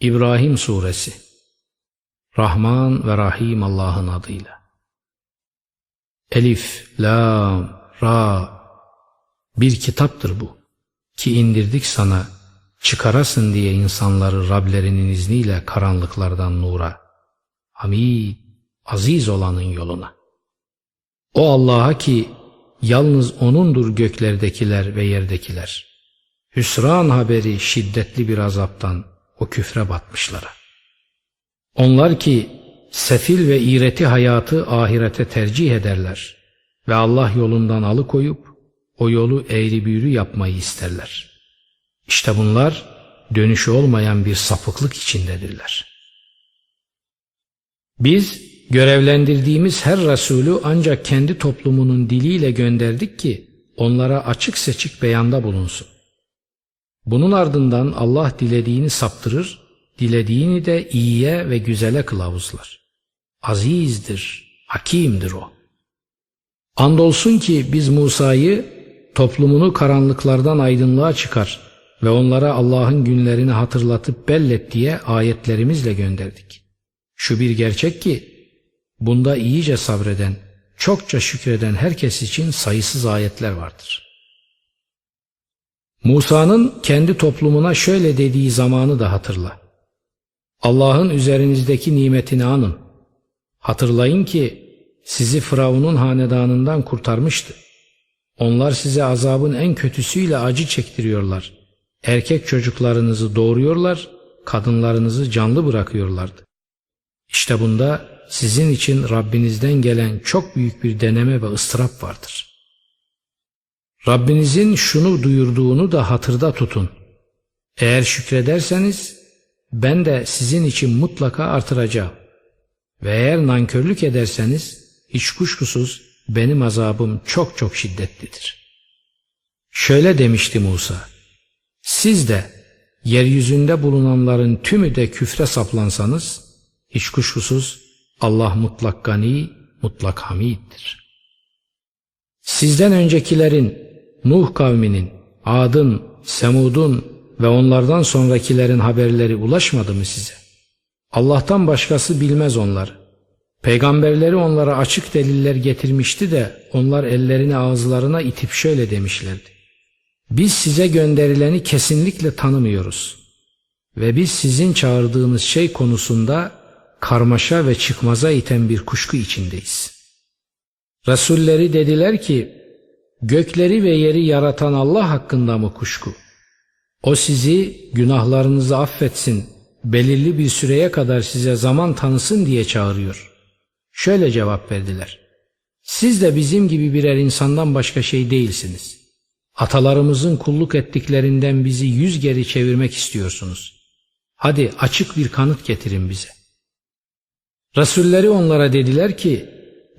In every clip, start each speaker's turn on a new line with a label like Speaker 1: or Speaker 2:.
Speaker 1: İbrahim Suresi Rahman ve Rahim Allah'ın adıyla Elif, Lam, Ra Bir kitaptır bu ki indirdik sana çıkarasın diye insanları Rablerinin izniyle karanlıklardan nura. Hamid, aziz olanın yoluna. O Allah'a ki yalnız O'nundur göklerdekiler ve yerdekiler. Hüsran haberi şiddetli bir azaptan o küfre batmışlara. Onlar ki sefil ve iğreti hayatı ahirete tercih ederler ve Allah yolundan alıkoyup o yolu eğri büğrü yapmayı isterler. İşte bunlar dönüşü olmayan bir sapıklık içindedirler. Biz görevlendirdiğimiz her Resulü ancak kendi toplumunun diliyle gönderdik ki onlara açık seçik beyanda bulunsun. Bunun ardından Allah dilediğini saptırır, dilediğini de iyiye ve güzele kılavuzlar. Azizdir, hakimdir o. Andolsun ki biz Musa'yı toplumunu karanlıklardan aydınlığa çıkar ve onlara Allah'ın günlerini hatırlatıp bellet diye ayetlerimizle gönderdik. Şu bir gerçek ki bunda iyice sabreden, çokça şükreden herkes için sayısız ayetler vardır.'' Musa'nın kendi toplumuna şöyle dediği zamanı da hatırla. Allah'ın üzerinizdeki nimetini anın. Hatırlayın ki sizi Firavun'un hanedanından kurtarmıştı. Onlar size azabın en kötüsüyle acı çektiriyorlar. Erkek çocuklarınızı doğuruyorlar, kadınlarınızı canlı bırakıyorlardı. İşte bunda sizin için Rabbinizden gelen çok büyük bir deneme ve ıstırap vardır.'' Rabbinizin şunu duyurduğunu da hatırda tutun. Eğer şükrederseniz ben de sizin için mutlaka artıracağım. Ve eğer nankörlük ederseniz hiç kuşkusuz benim azabım çok çok şiddetlidir. Şöyle demişti Musa. Siz de yeryüzünde bulunanların tümü de küfre saplansanız hiç kuşkusuz Allah mutlak gani, mutlak hamiddir. Sizden öncekilerin Nuh kavminin, Ad'ın, Semud'un ve onlardan sonrakilerin haberleri ulaşmadı mı size? Allah'tan başkası bilmez onları. Peygamberleri onlara açık deliller getirmişti de onlar ellerini ağızlarına itip şöyle demişlerdi. Biz size gönderileni kesinlikle tanımıyoruz. Ve biz sizin çağırdığınız şey konusunda karmaşa ve çıkmaza iten bir kuşku içindeyiz. Resulleri dediler ki Gökleri ve yeri yaratan Allah hakkında mı kuşku? O sizi günahlarınızı affetsin, belirli bir süreye kadar size zaman tanısın diye çağırıyor. Şöyle cevap verdiler. Siz de bizim gibi birer insandan başka şey değilsiniz. Atalarımızın kulluk ettiklerinden bizi yüz geri çevirmek istiyorsunuz. Hadi açık bir kanıt getirin bize. Resulleri onlara dediler ki,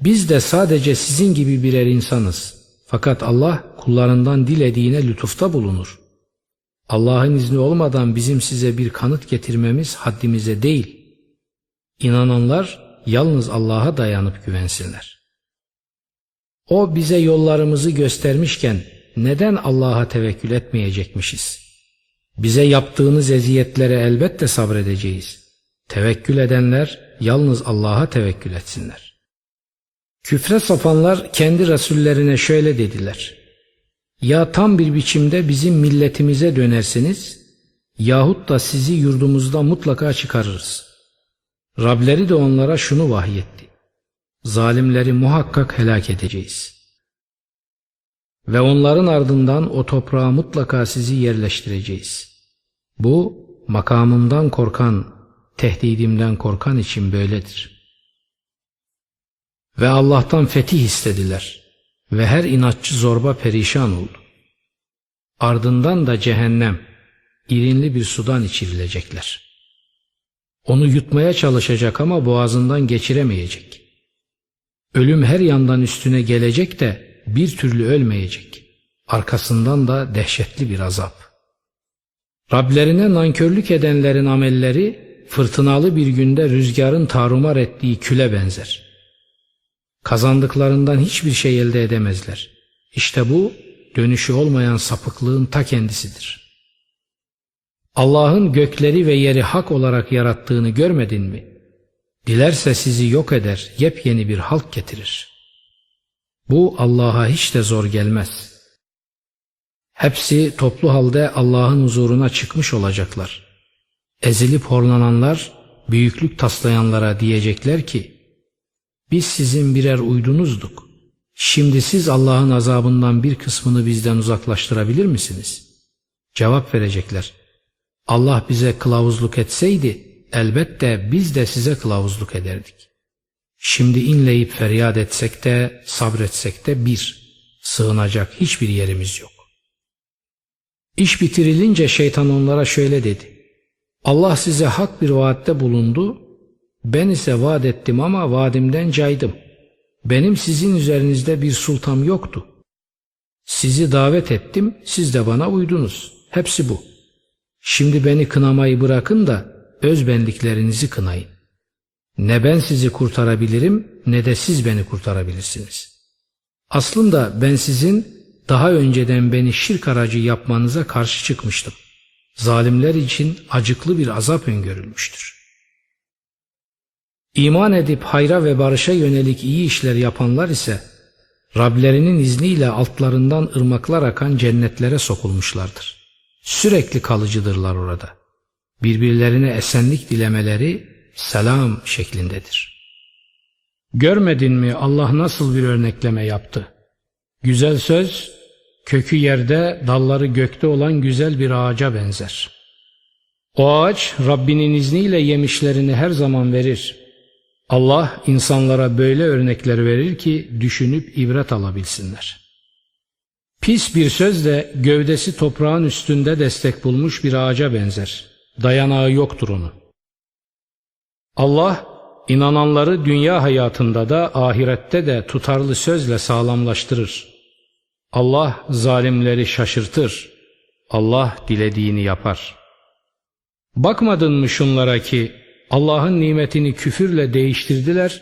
Speaker 1: biz de sadece sizin gibi birer insanız. Fakat Allah kullarından dilediğine lütufta bulunur. Allah'ın izni olmadan bizim size bir kanıt getirmemiz haddimize değil. İnananlar yalnız Allah'a dayanıp güvensinler. O bize yollarımızı göstermişken neden Allah'a tevekkül etmeyecekmişiz? Bize yaptığınız eziyetlere elbette sabredeceğiz. Tevekkül edenler yalnız Allah'a tevekkül etsinler. Küfre sapanlar kendi rasullerine şöyle dediler. Ya tam bir biçimde bizim milletimize dönersiniz yahut da sizi yurdumuzda mutlaka çıkarırız. Rableri de onlara şunu vahyetti. Zalimleri muhakkak helak edeceğiz. Ve onların ardından o toprağa mutlaka sizi yerleştireceğiz. Bu makamımdan korkan, tehdidimden korkan için böyledir.'' Ve Allah'tan fetih istediler. Ve her inatçı zorba perişan oldu. Ardından da cehennem, irinli bir sudan içirilecekler. Onu yutmaya çalışacak ama boğazından geçiremeyecek. Ölüm her yandan üstüne gelecek de bir türlü ölmeyecek. Arkasından da dehşetli bir azap. Rablerine nankörlük edenlerin amelleri fırtınalı bir günde rüzgarın tarumar ettiği küle benzer.'' Kazandıklarından hiçbir şey elde edemezler. İşte bu dönüşü olmayan sapıklığın ta kendisidir. Allah'ın gökleri ve yeri hak olarak yarattığını görmedin mi? Dilerse sizi yok eder, yepyeni bir halk getirir. Bu Allah'a hiç de zor gelmez. Hepsi toplu halde Allah'ın huzuruna çıkmış olacaklar. Ezilip horlananlar, büyüklük taslayanlara diyecekler ki, biz sizin birer uydunuzduk. Şimdi siz Allah'ın azabından bir kısmını bizden uzaklaştırabilir misiniz? Cevap verecekler. Allah bize kılavuzluk etseydi elbette biz de size kılavuzluk ederdik. Şimdi inleyip feryat etsek de sabretsek de bir, sığınacak hiçbir yerimiz yok. İş bitirilince şeytan onlara şöyle dedi. Allah size hak bir vaatte bulundu, ben ise vaat ettim ama vaadimden caydım. Benim sizin üzerinizde bir sultam yoktu. Sizi davet ettim, siz de bana uydunuz. Hepsi bu. Şimdi beni kınamayı bırakın da özbenliklerinizi kınayın. Ne ben sizi kurtarabilirim ne de siz beni kurtarabilirsiniz. Aslında ben sizin daha önceden beni şirk aracı yapmanıza karşı çıkmıştım. Zalimler için acıklı bir azap öngörülmüştür. İman edip hayra ve barışa yönelik iyi işler yapanlar ise Rablerinin izniyle altlarından ırmaklar akan cennetlere sokulmuşlardır. Sürekli kalıcıdırlar orada. Birbirlerine esenlik dilemeleri selam şeklindedir. Görmedin mi Allah nasıl bir örnekleme yaptı? Güzel söz, kökü yerde, dalları gökte olan güzel bir ağaca benzer. O ağaç Rabbinin izniyle yemişlerini her zaman verir. Allah insanlara böyle örnekler verir ki düşünüp ibret alabilsinler. Pis bir söz de gövdesi toprağın üstünde destek bulmuş bir ağaca benzer. Dayanağı yoktur onun. Allah inananları dünya hayatında da ahirette de tutarlı sözle sağlamlaştırır. Allah zalimleri şaşırtır. Allah dilediğini yapar. Bakmadın mı şunlara ki Allah'ın nimetini küfürle değiştirdiler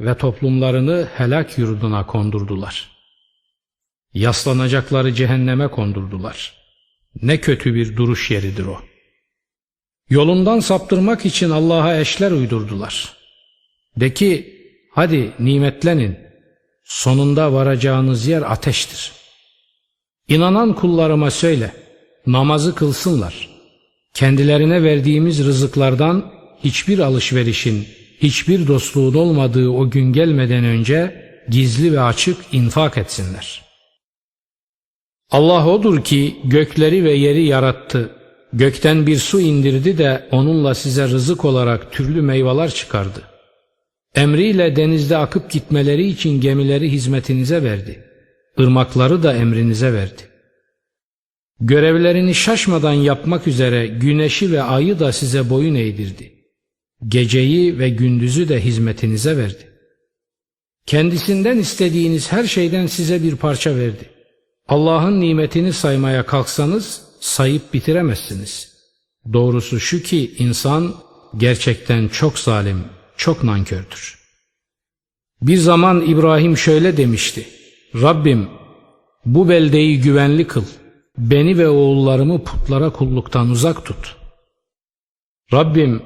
Speaker 1: ve toplumlarını helak yurduna kondurdular. Yaslanacakları cehenneme kondurdular. Ne kötü bir duruş yeridir o. Yolundan saptırmak için Allah'a eşler uydurdular. De ki hadi nimetlenin sonunda varacağınız yer ateştir. İnanan kullarıma söyle namazı kılsınlar. Kendilerine verdiğimiz rızıklardan hiçbir alışverişin, hiçbir dostluğun olmadığı o gün gelmeden önce gizli ve açık infak etsinler. Allah odur ki gökleri ve yeri yarattı. Gökten bir su indirdi de onunla size rızık olarak türlü meyveler çıkardı. Emriyle denizde akıp gitmeleri için gemileri hizmetinize verdi. Irmakları da emrinize verdi. Görevlerini şaşmadan yapmak üzere güneşi ve ayı da size boyun eğdirdi. Geceyi ve gündüzü de hizmetinize verdi. Kendisinden istediğiniz her şeyden size bir parça verdi. Allah'ın nimetini saymaya kalksanız sayıp bitiremezsiniz. Doğrusu şu ki insan gerçekten çok zalim, çok nankördür. Bir zaman İbrahim şöyle demişti. Rabbim bu beldeyi güvenli kıl. Beni ve oğullarımı putlara kulluktan uzak tut. Rabbim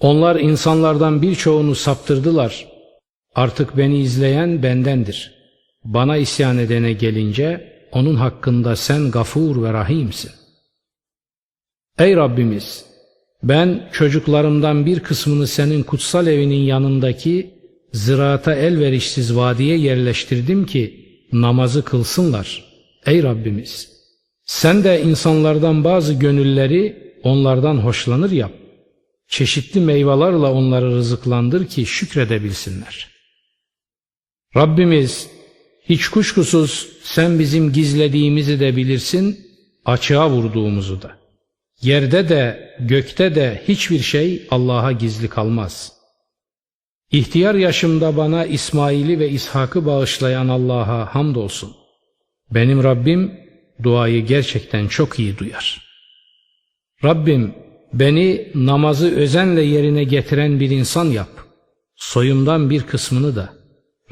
Speaker 1: onlar insanlardan birçoğunu saptırdılar. Artık beni izleyen bendendir. Bana isyan edene gelince onun hakkında sen gafur ve rahimsin. Ey Rabbimiz! Ben çocuklarımdan bir kısmını senin kutsal evinin yanındaki ziraata elverişsiz vadiye yerleştirdim ki namazı kılsınlar. Ey Rabbimiz! Sen de insanlardan bazı gönülleri onlardan hoşlanır yap. Çeşitli meyvelerle onları rızıklandır ki şükredebilsinler. Rabbimiz hiç kuşkusuz sen bizim gizlediğimizi de bilirsin, açığa vurduğumuzu da. Yerde de gökte de hiçbir şey Allah'a gizli kalmaz. İhtiyar yaşımda bana İsmail'i ve İshak'ı bağışlayan Allah'a hamdolsun. Benim Rabbim duayı gerçekten çok iyi duyar. Rabbim beni namazı özenle yerine getiren bir insan yap. Soyumdan bir kısmını da.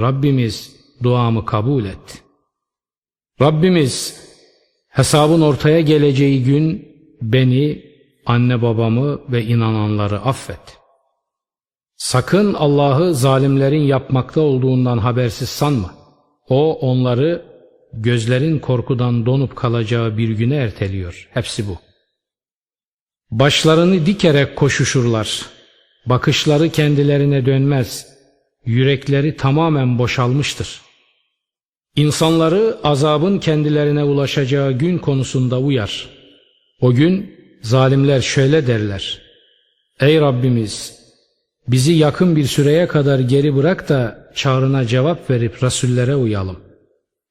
Speaker 1: Rabbimiz duamı kabul et. Rabbimiz hesabın ortaya geleceği gün beni, anne babamı ve inananları affet. Sakın Allah'ı zalimlerin yapmakta olduğundan habersiz sanma. O onları gözlerin korkudan donup kalacağı bir güne erteliyor. Hepsi bu. Başlarını dikerek koşuşurlar. Bakışları kendilerine dönmez. Yürekleri tamamen boşalmıştır. İnsanları azabın kendilerine ulaşacağı gün konusunda uyar. O gün zalimler şöyle derler. Ey Rabbimiz! Bizi yakın bir süreye kadar geri bırak da çağrına cevap verip rasullere uyalım.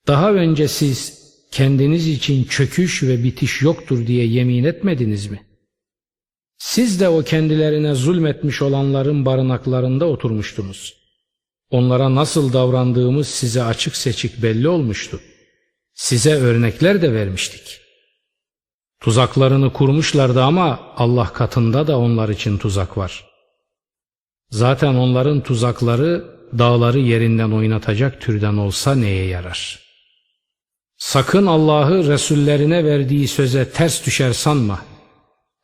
Speaker 1: Daha önce siz kendiniz için çöküş ve bitiş yoktur diye yemin etmediniz mi? Siz de o kendilerine zulmetmiş olanların barınaklarında oturmuştunuz. Onlara nasıl davrandığımız size açık seçik belli olmuştu. Size örnekler de vermiştik. Tuzaklarını kurmuşlardı ama Allah katında da onlar için tuzak var. Zaten onların tuzakları dağları yerinden oynatacak türden olsa neye yarar? Sakın Allah'ı Resullerine verdiği söze ters düşer sanma.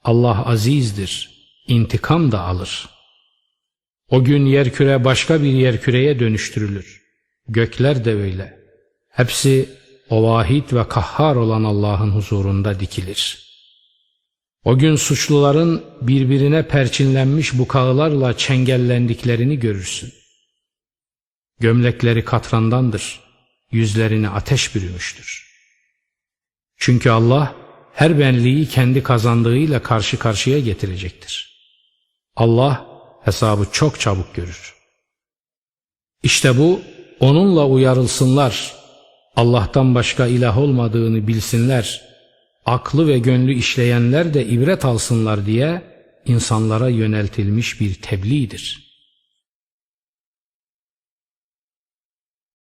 Speaker 1: Allah azizdir, intikam da alır. O gün yerküre başka bir yerküreye dönüştürülür. Gökler de öyle. Hepsi o vahid ve kahhar olan Allah'ın huzurunda dikilir. O gün suçluların birbirine perçinlenmiş bukağılarla çengellendiklerini görürsün. Gömlekleri katrandandır, yüzlerini ateş bürümüştür. Çünkü Allah her benliği kendi kazandığıyla karşı karşıya getirecektir. Allah hesabı çok çabuk görür. İşte bu onunla uyarılsınlar, Allah'tan başka ilah olmadığını bilsinler, aklı ve gönlü işleyenler de ibret alsınlar diye insanlara yöneltilmiş bir tebliğdir.''